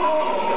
Brasil!